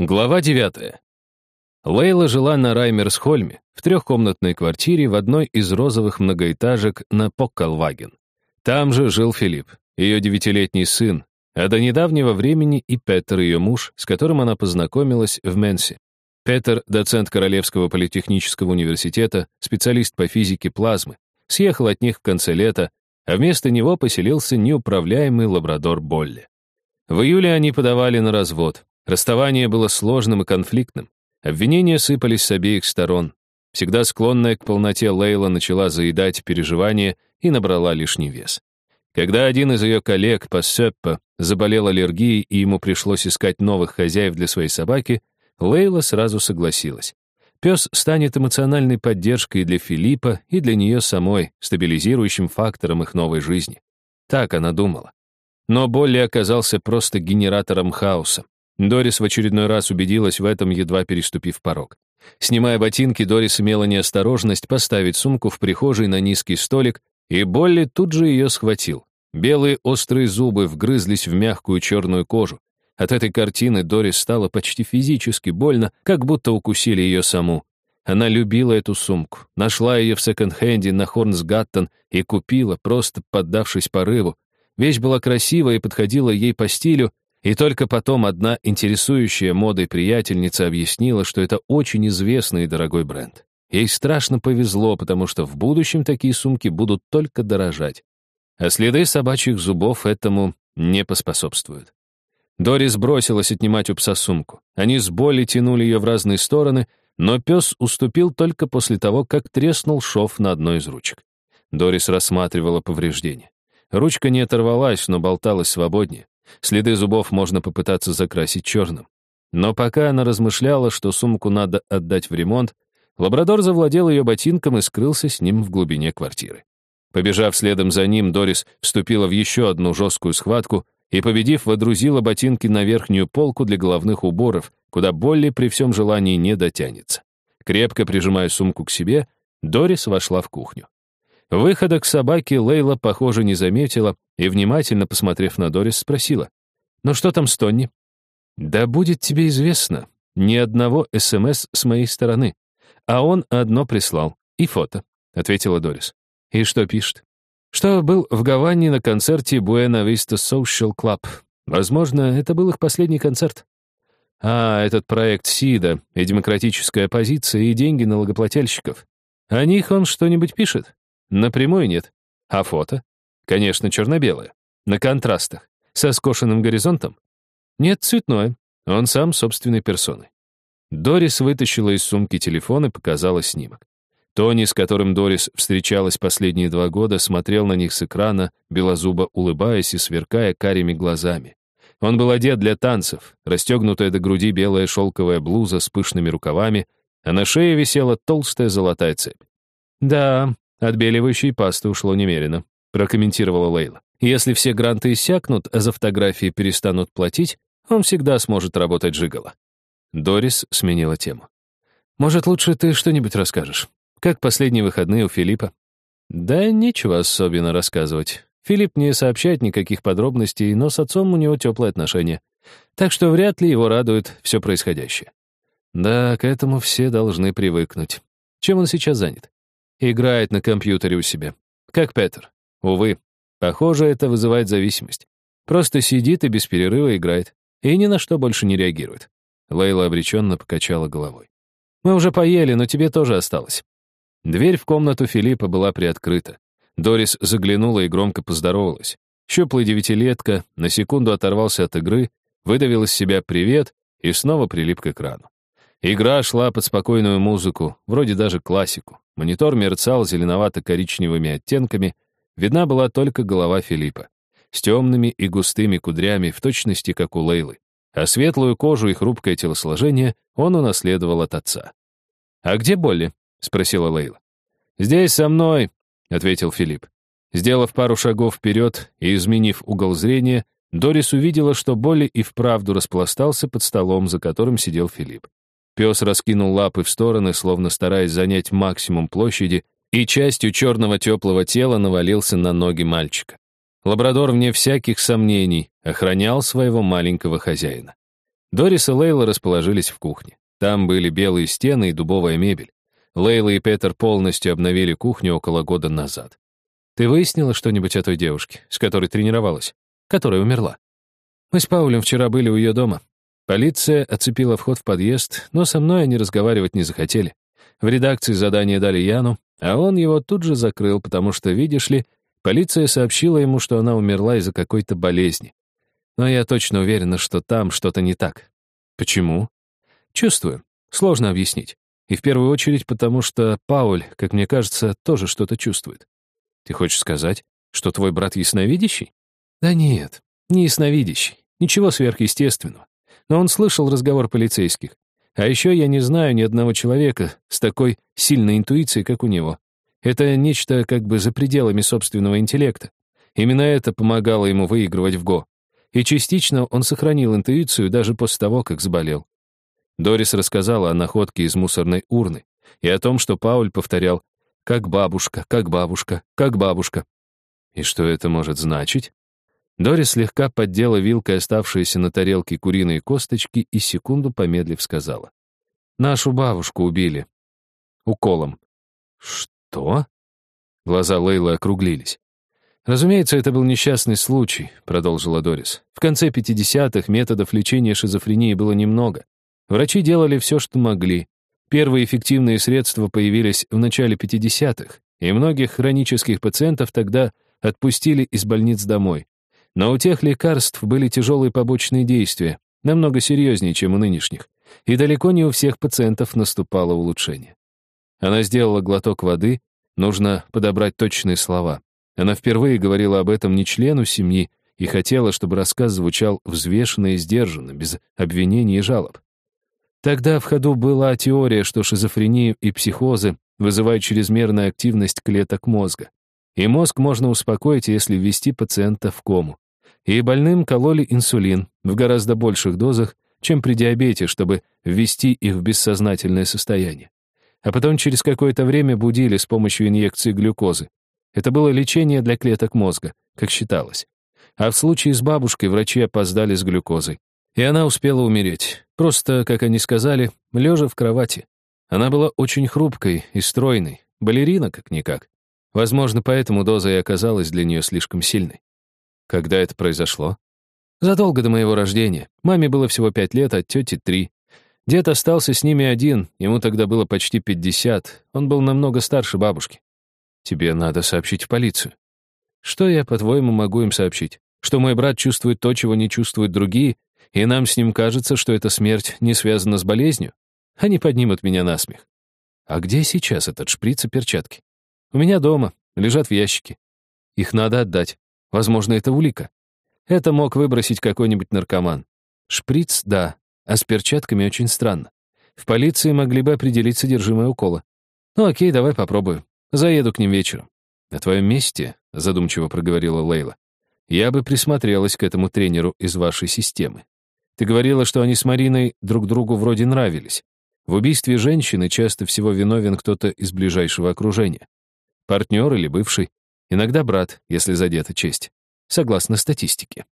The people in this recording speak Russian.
Глава 9. Лейла жила на Раймерсхольме, в трехкомнатной квартире в одной из розовых многоэтажек на Поккалваген. Там же жил Филипп, ее девятилетний сын, а до недавнего времени и Петер, ее муж, с которым она познакомилась в Менсе. Петер, доцент Королевского политехнического университета, специалист по физике плазмы, съехал от них в конце лета, а вместо него поселился неуправляемый лабрадор Болли. В июле они подавали на развод, Расставание было сложным и конфликтным. Обвинения сыпались с обеих сторон. Всегда склонная к полноте Лейла начала заедать переживания и набрала лишний вес. Когда один из ее коллег по Сеппо заболел аллергией и ему пришлось искать новых хозяев для своей собаки, Лейла сразу согласилась. Пес станет эмоциональной поддержкой для Филиппа и для нее самой, стабилизирующим фактором их новой жизни. Так она думала. Но Болли оказался просто генератором хаоса. Дорис в очередной раз убедилась в этом, едва переступив порог. Снимая ботинки, Дорис имела неосторожность поставить сумку в прихожей на низкий столик, и Болли тут же ее схватил. Белые острые зубы вгрызлись в мягкую черную кожу. От этой картины Дорис стало почти физически больно, как будто укусили ее саму. Она любила эту сумку, нашла ее в секонд-хенде на Хорнсгаттен и купила, просто поддавшись порыву. Вещь была красивая и подходила ей по стилю, и только потом одна интересующая модой приятельница объяснила, что это очень известный и дорогой бренд. Ей страшно повезло, потому что в будущем такие сумки будут только дорожать. А следы собачьих зубов этому не поспособствуют. Дорис бросилась отнимать у пса сумку. Они с боли тянули ее в разные стороны, но пес уступил только после того, как треснул шов на одной из ручек. Дорис рассматривала повреждения. Ручка не оторвалась, но болталась свободнее. Следы зубов можно попытаться закрасить черным. Но пока она размышляла, что сумку надо отдать в ремонт, лабрадор завладел ее ботинком и скрылся с ним в глубине квартиры. Побежав следом за ним, Дорис вступила в еще одну жесткую схватку и, победив, водрузила ботинки на верхнюю полку для головных уборов, куда Болли при всем желании не дотянется. Крепко прижимая сумку к себе, Дорис вошла в кухню. Выхода к собаке Лейла, похоже, не заметила и, внимательно посмотрев на Дорис, спросила. «Ну что там с Тонни?» «Да будет тебе известно, ни одного СМС с моей стороны. А он одно прислал. И фото», — ответила Дорис. «И что пишет?» «Что был в Гаване на концерте Buena Vista Social Club. Возможно, это был их последний концерт». «А, этот проект СИДа и демократическая оппозиция и деньги налогоплательщиков. О них он что-нибудь пишет?» Напрямую нет. А фото? Конечно, черно-белое. На контрастах. Со скошенным горизонтом? Нет, цветное. Он сам собственной персоной. Дорис вытащила из сумки телефон и показала снимок. Тони, с которым Дорис встречалась последние два года, смотрел на них с экрана, белозубо улыбаясь и сверкая карими глазами. Он был одет для танцев, расстегнутая до груди белая шелковая блуза с пышными рукавами, а на шее висела толстая золотая цепь. Да, Отбеливающей пасты ушло немерено, прокомментировала Лейла. Если все гранты иссякнут, а за фотографии перестанут платить, он всегда сможет работать жигало. Дорис сменила тему. «Может, лучше ты что-нибудь расскажешь? Как последние выходные у Филиппа?» «Да нечего особенно рассказывать. Филипп не сообщает никаких подробностей, но с отцом у него теплые отношения. Так что вряд ли его радует все происходящее. Да, к этому все должны привыкнуть. Чем он сейчас занят? Играет на компьютере у себя. Как Петер. Увы, похоже, это вызывает зависимость. Просто сидит и без перерыва играет. И ни на что больше не реагирует. Лейла обреченно покачала головой. «Мы уже поели, но тебе тоже осталось». Дверь в комнату Филиппа была приоткрыта. Дорис заглянула и громко поздоровалась. Щуплый девятилетка на секунду оторвался от игры, выдавил из себя «привет» и снова прилип к экрану. Игра шла под спокойную музыку, вроде даже классику. Монитор мерцал зеленовато-коричневыми оттенками, видна была только голова Филиппа, с темными и густыми кудрями, в точности как у Лейлы. А светлую кожу и хрупкое телосложение он унаследовал от отца. «А где Болли?» — спросила Лейла. «Здесь со мной», — ответил Филипп. Сделав пару шагов вперед и изменив угол зрения, Дорис увидела, что Болли и вправду распластался под столом, за которым сидел Филипп. Пес раскинул лапы в стороны, словно стараясь занять максимум площади, и частью черного теплого тела навалился на ноги мальчика. Лабрадор, вне всяких сомнений, охранял своего маленького хозяина. Дорис и Лейла расположились в кухне. Там были белые стены и дубовая мебель. Лейла и Петер полностью обновили кухню около года назад. Ты выяснила что-нибудь о той девушке, с которой тренировалась, которая умерла? Мы с Паулем вчера были у ее дома. Полиция оцепила вход в подъезд, но со мной они разговаривать не захотели. В редакции задание дали Яну, а он его тут же закрыл, потому что, видишь ли, полиция сообщила ему, что она умерла из-за какой-то болезни. Но я точно уверена, что там что-то не так. Почему? Чувствую. Сложно объяснить. И в первую очередь потому, что Пауль, как мне кажется, тоже что-то чувствует. Ты хочешь сказать, что твой брат ясновидящий? Да нет, не ясновидящий. Ничего сверхъестественного. Но он слышал разговор полицейских. А еще я не знаю ни одного человека с такой сильной интуицией, как у него. Это нечто как бы за пределами собственного интеллекта. Именно это помогало ему выигрывать в ГО. И частично он сохранил интуицию даже после того, как заболел. Дорис рассказала о находке из мусорной урны и о том, что Пауль повторял «как бабушка, как бабушка, как бабушка». И что это может значить? Дорис слегка поддела вилкой оставшиеся на тарелке куриные косточки и секунду помедлив сказала. «Нашу бабушку убили. Уколом». «Что?» Глаза Лейлы округлились. «Разумеется, это был несчастный случай», — продолжила Дорис. «В конце 50-х методов лечения шизофрении было немного. Врачи делали все, что могли. Первые эффективные средства появились в начале 50-х, и многих хронических пациентов тогда отпустили из больниц домой. Но у тех лекарств были тяжелые побочные действия, намного серьезнее, чем у нынешних, и далеко не у всех пациентов наступало улучшение. Она сделала глоток воды, нужно подобрать точные слова. Она впервые говорила об этом не члену семьи и хотела, чтобы рассказ звучал взвешенно и сдержанно, без обвинений и жалоб. Тогда в ходу была теория, что шизофрению и психозы вызывают чрезмерную активность клеток мозга. И мозг можно успокоить, если ввести пациента в кому и больным кололи инсулин в гораздо больших дозах, чем при диабете, чтобы ввести их в бессознательное состояние. А потом через какое-то время будили с помощью инъекции глюкозы. Это было лечение для клеток мозга, как считалось. А в случае с бабушкой врачи опоздали с глюкозой. И она успела умереть. Просто, как они сказали, лежа в кровати. Она была очень хрупкой и стройной, балерина как-никак. Возможно, поэтому доза и оказалась для нее слишком сильной. Когда это произошло? Задолго до моего рождения. Маме было всего пять лет, а тете три. Дед остался с ними один, ему тогда было почти пятьдесят. Он был намного старше бабушки. Тебе надо сообщить в полицию. Что я, по-твоему, могу им сообщить? Что мой брат чувствует то, чего не чувствуют другие, и нам с ним кажется, что эта смерть не связана с болезнью? Они поднимут меня на смех. А где сейчас этот шприц и перчатки? У меня дома, лежат в ящике. Их надо отдать. Возможно, это улика. Это мог выбросить какой-нибудь наркоман. Шприц — да, а с перчатками очень странно. В полиции могли бы определить содержимое укола. Ну окей, давай попробую. Заеду к ним вечером. На твоем месте, — задумчиво проговорила Лейла, я бы присмотрелась к этому тренеру из вашей системы. Ты говорила, что они с Мариной друг другу вроде нравились. В убийстве женщины часто всего виновен кто-то из ближайшего окружения. Партнер или бывший. Иногда брат, если задета честь. Согласно статистике.